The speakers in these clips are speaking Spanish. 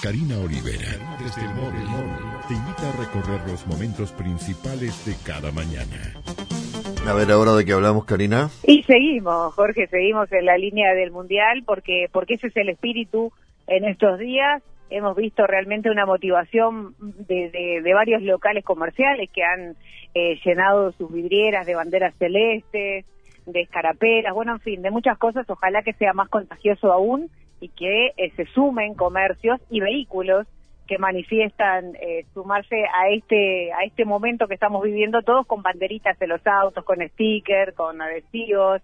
Karina Olivera, desde el móvil, te invita a recorrer los momentos principales de cada mañana. A ver, ahora de qué hablamos, Karina. Y seguimos, Jorge, seguimos en la línea del Mundial porque, porque ese es el espíritu en estos días. Hemos visto realmente una motivación de, de, varios locales comerciales que han eh, llenado sus vidrieras de banderas celestes, de escarapelas, bueno, en fin, de muchas cosas. Ojalá que sea más contagioso aún y que eh, se sumen comercios y vehículos que manifiestan eh, sumarse a este a este momento que estamos viviendo todos con banderitas en los autos, con stickers, con adhesivos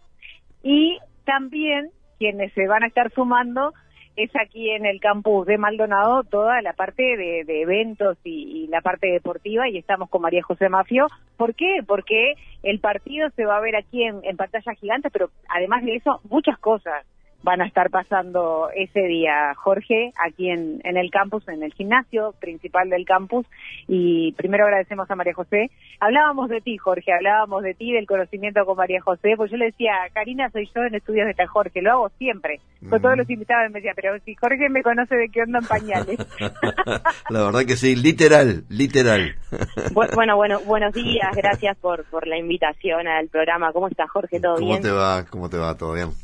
y también quienes se van a estar sumando es aquí en el campus de Maldonado toda la parte de, eventos y, la parte deportiva y estamos con María José Mafio. ¿Por qué? Porque el partido se va a ver aquí en, en pantalla gigante, pero además de eso muchas cosas van a estar pasando ese día, Jorge, aquí en, en el campus, en el gimnasio principal del campus. Y primero agradecemos a María José. Hablábamos de ti, Jorge, hablábamos de ti, del conocimiento con María José, pues yo le decía, Karina, soy yo en estudios de Jorge, lo hago siempre. Con todos los invitados me decía, pero si Jorge me conoce de qué onda en pañales. La verdad que sí, literal, literal. bueno, bueno, buenos días, gracias por, por la invitación al programa. ¿Cómo está Jorge? ¿Todo bien? ¿Cómo te va? ¿Cómo te va? ¿Todo bien?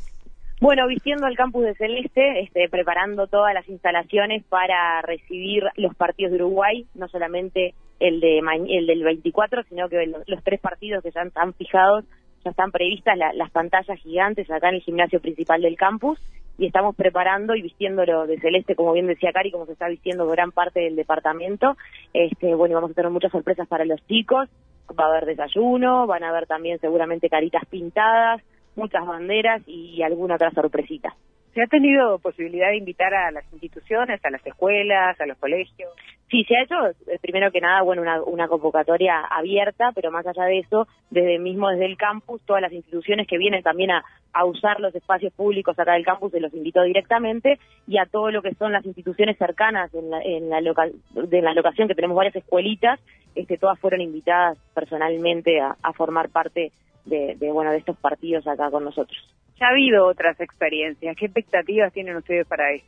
Bueno, vistiendo el campus de Celeste, este, preparando todas las instalaciones para recibir los partidos de Uruguay, no solamente el de el del 24, sino que los, tres partidos que ya están fijados, ya están previstas las pantallas gigantes acá en el gimnasio principal del campus y estamos preparando y vistiéndolo de celeste, como bien decía Cari, como se está vistiendo gran parte del departamento. Este, bueno, vamos a tener muchas sorpresas para los chicos, va a haber desayuno, van a haber también seguramente caritas pintadas, muchas banderas y alguna otra sorpresita. ¿Se ha tenido posibilidad de invitar a las instituciones, a las escuelas, a los colegios? Sí, se ha hecho, eh, primero que nada, bueno, una, convocatoria abierta, pero más allá de eso, desde mismo desde el campus, todas las instituciones que vienen también a, usar los espacios públicos acá del campus, se los invito directamente, y a todo lo que son las instituciones cercanas en la, en la, de la locación, que tenemos varias escuelitas, este, todas fueron invitadas personalmente a, a formar parte de, bueno de estos partidos acá con nosotros. Ya ha habido otras experiencias. ¿Qué expectativas tienen ustedes para esto?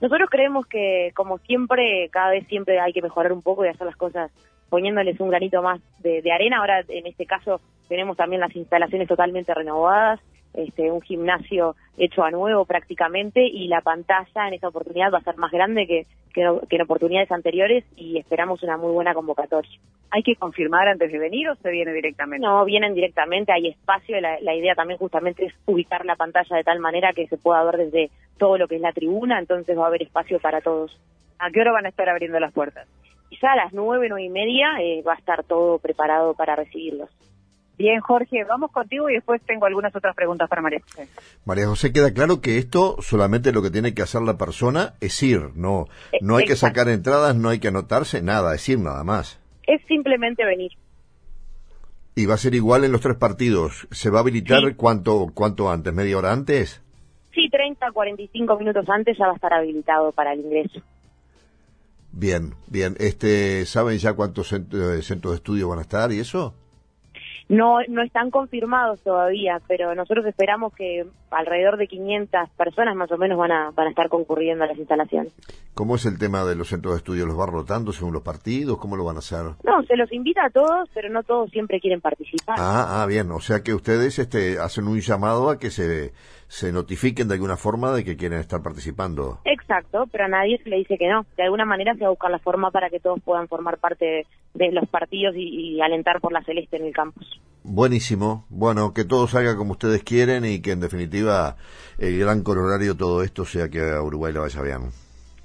Nosotros creemos que, como siempre, cada vez siempre hay que mejorar un poco y hacer las cosas poniéndoles un granito más de, de arena. Ahora, en este caso, tenemos también las instalaciones totalmente renovadas este, un gimnasio hecho a nuevo prácticamente y la pantalla en esta oportunidad va a ser más grande que, que, en oportunidades anteriores y esperamos una muy buena convocatoria. ¿Hay que confirmar antes de venir o se viene directamente? No, vienen directamente, hay espacio, la, la idea también justamente es ubicar la pantalla de tal manera que se pueda ver desde todo lo que es la tribuna, entonces va a haber espacio para todos. ¿A qué hora van a estar abriendo las puertas? Quizá a las nueve, nueve y media eh, va a estar todo preparado para recibirlos. Bien, Jorge, vamos contigo y después tengo algunas otras preguntas para María José. María José, queda claro que esto solamente lo que tiene que hacer la persona es ir, no, no hay que sacar entradas, no hay que anotarse, nada, es ir nada más. Es simplemente venir. ¿Y va a ser igual en los tres partidos? ¿Se va a habilitar cuánto, cuánto antes, media hora antes? Sí, 30, 45 minutos antes ya va a estar habilitado para el ingreso. Bien, bien. Este, ¿Saben ya cuántos centros de estudio van a estar y eso? No, no están confirmados todavía, pero nosotros esperamos que alrededor de 500 personas más o menos van a, van a estar concurriendo a las instalaciones. ¿Cómo es el tema de los centros de estudio? ¿Los va rotando según los partidos? ¿Cómo lo van a hacer? No, se los invita a todos, pero no todos siempre quieren participar. Ah, ah bien. O sea que ustedes este, hacen un llamado a que se, se notifiquen de alguna forma de que quieren estar participando. Exacto, pero a nadie se le dice que no. De alguna manera se va a buscar la forma para que todos puedan formar parte de, los partidos y, y alentar por la celeste en el campus. Buenísimo. Bueno, que todo salga como ustedes quieren y que en definitiva el gran coronario todo esto sea que a Uruguay le vaya bien.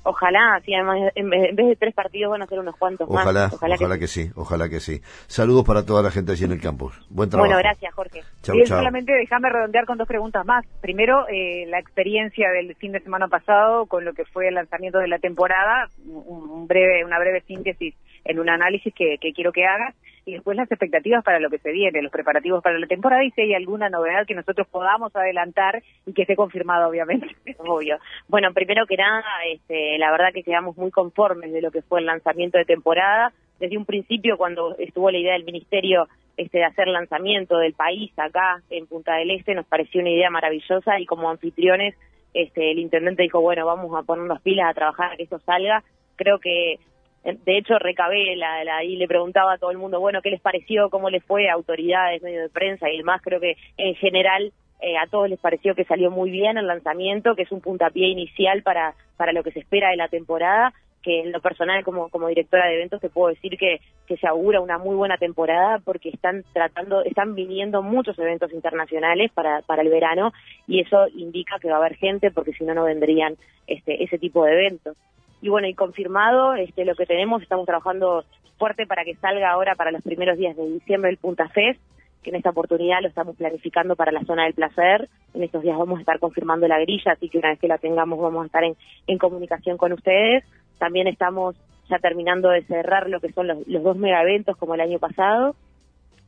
Ojalá, sí, además en vez de tres partidos van a ser unos cuantos ojalá, más. Ojalá, que, sí. ojalá que sí. Saludos para toda la gente allí en el campus. Buen trabajo. Bueno, gracias, Jorge. y solamente déjame redondear con dos preguntas más. Primero, eh, la experiencia del fin de semana pasado con lo que fue el lanzamiento de la temporada, un breve, una breve síntesis en un análisis que, que quiero que hagas y después las expectativas para lo que se viene, los preparativos para la temporada y si hay alguna novedad que nosotros podamos adelantar y que esté confirmada, obviamente. Obvio. Bueno, primero que nada, este, la verdad que quedamos muy conformes de lo que fue el lanzamiento de temporada. Desde un principio, cuando estuvo la idea del Ministerio este, de hacer lanzamiento del país acá en Punta del Este, nos pareció una idea maravillosa y como anfitriones este, el intendente dijo, bueno, vamos a ponernos pilas a trabajar a que esto salga, creo que de hecho recabé la, y le preguntaba a todo el mundo, bueno, ¿qué les pareció? ¿Cómo les fue? Autoridades, medios de prensa y demás. Creo que en general eh, a todos les pareció que salió muy bien el lanzamiento, que es un puntapié inicial para, para lo que se espera de la temporada que en lo personal como, como directora de eventos te puedo decir que, que se augura una muy buena temporada porque están tratando, están viniendo muchos eventos internacionales para, para el verano y eso indica que va a haber gente porque si no no vendrían este, ese tipo de eventos. Y bueno, y confirmado este, lo que tenemos, estamos trabajando fuerte para que salga ahora para los primeros días de diciembre el Punta Fest, que en esta oportunidad lo estamos planificando para la zona del placer. En estos días vamos a estar confirmando la grilla, así que una vez que la tengamos vamos a estar en, comunicación con ustedes. También estamos ya terminando de cerrar lo que son los, los dos mega eventos como el año pasado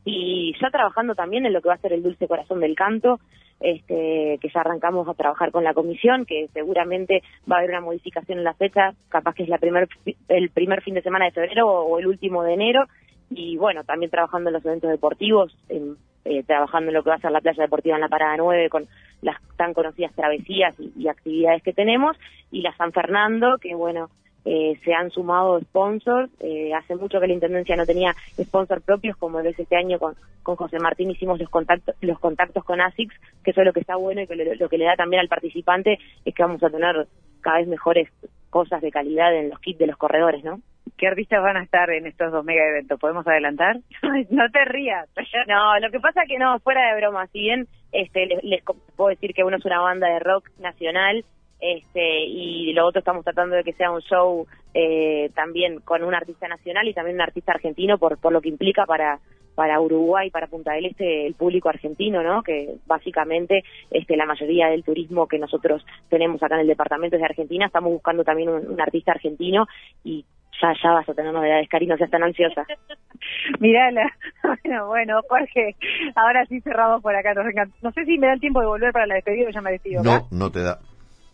y ya trabajando también en lo que va a ser el Dulce Corazón del Canto, este, que ya arrancamos a trabajar con la comisión, que seguramente va a haber una modificación en la fecha, capaz que es la primer, el primer fin de semana de febrero o, el último de enero, y bueno, también trabajando en los eventos deportivos, eh, trabajando en lo que va a ser la playa deportiva en la Parada 9 con las tan conocidas travesías y actividades que tenemos, y la San Fernando, que bueno, eh, se han sumado sponsors. Eh, hace mucho que la Intendencia no tenía sponsors propios, como ves este año con, con José Martín hicimos los contactos, los contactos con ASICS, que eso es lo que está bueno y que lo, que le da también al participante es que vamos a tener cada vez mejores cosas de calidad en los kits de los corredores, ¿no? ¿Qué artistas van a estar en estos dos mega eventos? ¿Podemos adelantar? no te rías. no, lo que pasa que no, fuera de broma, si bien este, les, les puedo decir que uno es una banda de rock nacional, este, y lo otro estamos tratando de que sea un show eh, también con un artista nacional y también un artista argentino por, por lo que implica para para Uruguay, para Punta del Este, el público argentino, ¿no? Que básicamente este, la mayoría del turismo que nosotros tenemos acá en el departamento es de Argentina. Estamos buscando también un, artista argentino y ya, ya vas a tener novedades, Cari, no seas tan ansiosa. Mirala. Bueno, bueno, Jorge, ahora sí cerramos por acá. No sé si me da el tiempo de volver para la despedida o ya me despido. No, no te da.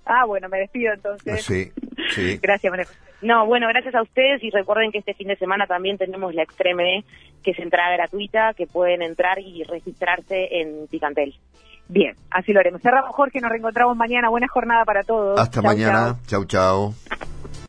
Ah, bueno, me despido entonces. Sí, sí. Gracias, María No, bueno, gracias a ustedes y recuerden que este fin de semana también tenemos la Extreme, que es entrada gratuita, que pueden entrar y registrarse en Picantel. Bien, así lo haremos. Cerramos, Jorge, nos reencontramos mañana. Buena jornada para todos. Hasta mañana. chau. chau.